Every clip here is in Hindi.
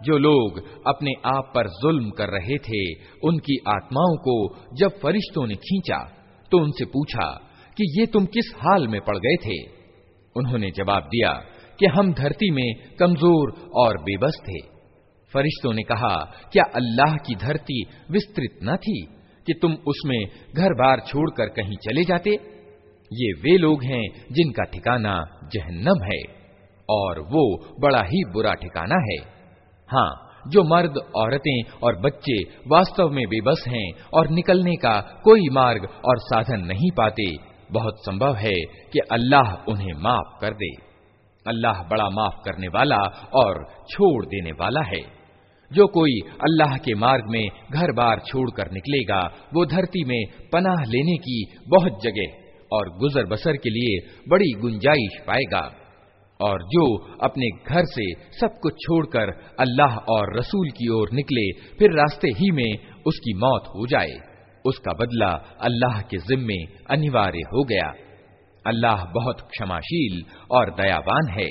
जो लोग अपने आप पर जुल्म कर रहे थे उनकी आत्माओं को जब फरिश्तों ने खींचा तो उनसे पूछा कि ये तुम किस हाल में पड़ गए थे उन्होंने जवाब दिया कि हम धरती में कमज़ोर और बेबस थे। फरिश्तों ने कहा, क्या अल्लाह की धरती विस्तृत न थी कि तुम उसमें घर बार छोड़कर कहीं चले जाते? ये वे लोग हैं जिनका ठिकाना जहन्नम है, और वो बड़ा ही बुरा ठिकाना है। हाँ जो मर्द, औरतें और बच्चे वास्तव में बेबस हैं और निकलने का कोई मार्ग और साधन नहीं पाते, बहुत संभव है कि अल्लाह उन्हें माफ़ कर दे। अल्लाह बड़ा माफ़ करने वाला और छोड़ देने वाला है। जो कोई अल्लाह के मार्ग में घर बार छोड़कर निकलेगा, वो धरती में पनाह लेने की बहुत जगह और गुजर बसर के लिए बड़ी गुंजाइश पाएगा। और जो अपने घर से सब कुछ छोड़कर अल्लाह और रसूल की ओर निकले, फिर रास्ते ही में उसकी मौत हो जाए। उसका बदला अल्लाह के जिम्मे अनिवार्य हो गया। अल्लाह बहुत क्षमाशील और दयावान है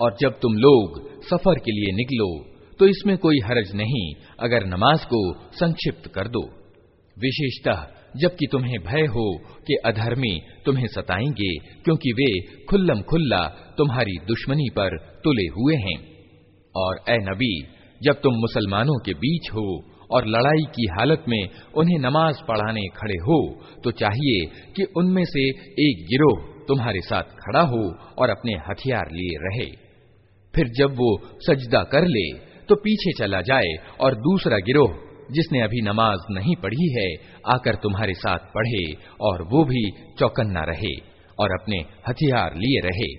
और जब तुम लोग सफर के लिए निकलो तो इसमें कोई हरज नहीं अगर नमाज को संक्षिप्त कर दो विशेषतः जबकि तुम्हें भय हो कि अधर्मी तुम्हें सताएँगे, क्योंकि वे खुल्लम खुल्ला तुम्हारी दुश्मनी पर तुले हुए हैं। और ए नबी, जब तुम मुसलमानों के बीच हो और लड़ाई की हालत में उन्हें नमाज़ पढ़ाने खड़े हो तो चाहिए कि उनमें से एक गिरोह तुम्हारे साथ खड़ा हो और अपने हथियार लिए रहे। फिर जब वो सजदा कर ले तो पीछे चला जाए और दूसरा गिरोह जिसने अभी नमाज़ नहीं पढ़ी है, आकर तुम्हारे साथ पढ़े और वो भी चौकन्ना रहे और अपने हथियार लिए रहे।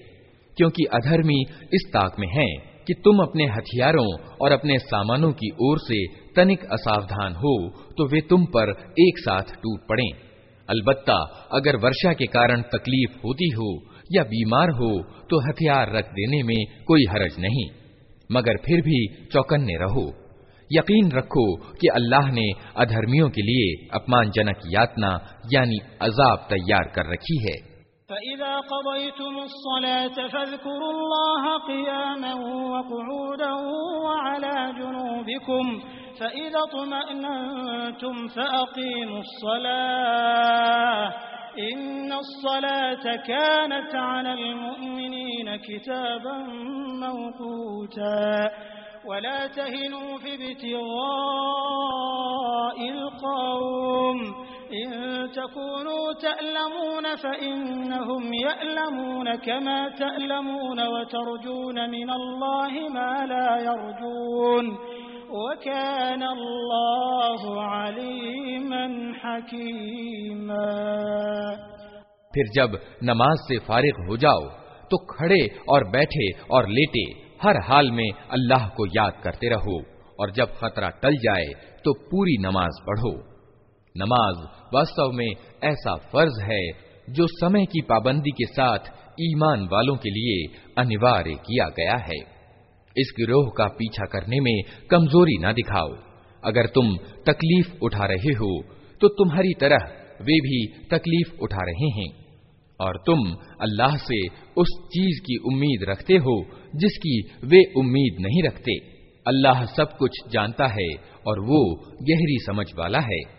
क्योंकि अधर्मी इस ताक में हैं कि तुम अपने हथियारों और अपने सामानों की ओर से तनिक असावधान हो तो वे तुम पर एक साथ टूट पड़े। अलबत्ता अगर वर्षा के कारण तकलीफ़ होती हो या बीमार हो तो हथियार रख देने में कोई हरज नहीं। मगर फिर भी चौकन्ने रहो। यकीन रखो कि अल्लाह ने अधर्मियों के लिए अपमानजनक यातना यानी अजाब तैयार कर रखी है वला तहिनु फी इब्तिगाइल कौम इन तकूनु तअलमून फइन्नहुम यअलमून कमा तअलमून व तर्जून मिन अल्लाहि मा ला यरजून वकान अल्लाहु अलीमन हकीमा फिर जब नमाज से फारिग हो जाओ तो खड़े और बैठे और लेटे हर हाल में अल्लाह को याद करते रहो और जब खतरा टल जाए तो पूरी नमाज़ पढ़ो। नमाज़ वास्तव में ऐसा फ़र्ज़ है जो समय की पाबंदी के साथ ईमान वालों के लिए अनिवार्य किया गया है। इस गिरोह का पीछा करने में कमज़ोरी ना दिखाओ। अगर तुम तकलीफ़ उठा रहे हो तो तुम्हारी तरह वे भी तकलीफ़ उठा रहे हैं। और तुम अल्लाह से उस चीज़ की उम्मीद रखते हो, जिसकी वे उम्मीद नहीं रखते। अल्लाह सब कुछ जानता है और वो गहरी समझ वाला है।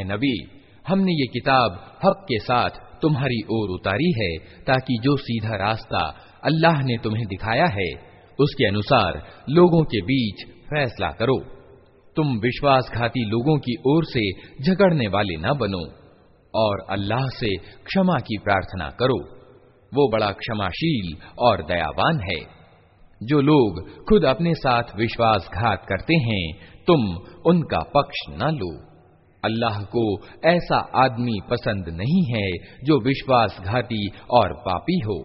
ए नबी, हमने ये किताब हक के साथ तुम्हारी ओर उतारी है, ताकि जो सीधा रास्ता अल्लाह ने तुम्हें दिखाया है, उसके अनुसार लोगों के बीच फैसला करो। तुम विश्वासघाती लोगों की ओर से झगड़ने वाले न बनो, और अल्लाह से क्षमा की प्रार्थना करो। वो बड़ा क्षमाशील और दयावान है। जो लोग खुद अपने साथ विश्वासघात करते हैं, तुम उनका पक्ष न लो। अल्लाह को ऐसा आदमी पसंद नहीं है जो विश्वासघाती और पापी हो।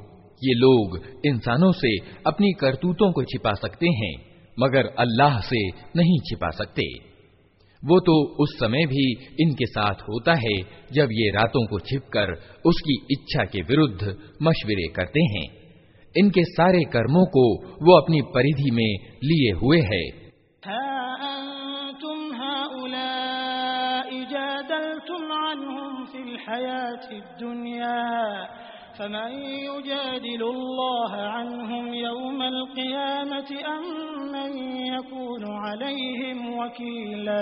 ये लोग इंसानों से अपनी करतूतों को छिपा सकते हैं, मगर अल्लाह से नहीं छिपा सकते। वो तो उस समय भी इनके साथ होता है, जब ये रातों को छिपकर उसकी इच्छा के विरुद्ध मशविरे करते हैं। इनके सारे कर्मों को वो अपनी परिधि में लिए हुए है। दुनिया, फमन युजादिलुल्लाह अन्हुम यौमल क़ियामति अम्मन यकूनु अलैहिम वकीला।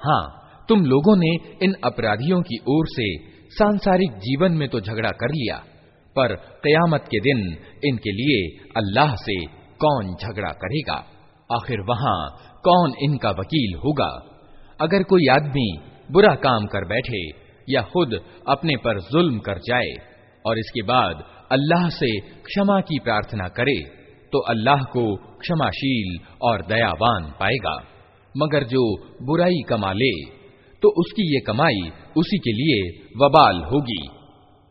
हाँ तुम लोगों ने इन अपराधियों की ओर से सांसारिक जीवन में तो झगड़ा कर लिया पर कयामत के दिन इनके लिए अल्लाह से कौन झगड़ा करेगा आखिर वहाँ कौन इनका वकील होगा? अगर कोई आदमी बुरा काम कर बैठे या खुद अपने पर जुल्म कर जाए और इसके बाद अल्लाह से क्षमा की प्रार्थना करे तो अल्लाह को क्षमाशील और दयावान पाएगा। मगर जो बुराई कमा ले तो उसकी ये कमाई उसी के लिए वबाल होगी।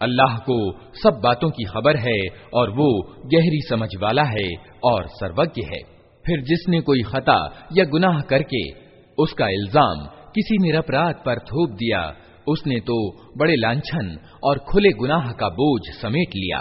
अल्लाह को सब बातों की खबर है और वो गहरी समझ वाला है और सर्वज्ञ है। फिर जिसने कोई खता या गुनाह करके उसका इल्ज़ाम किसी निरपराध पर थोप दिया, उसने तो बड़े लांछन और खुले गुनाह का बोझ समेट लिया।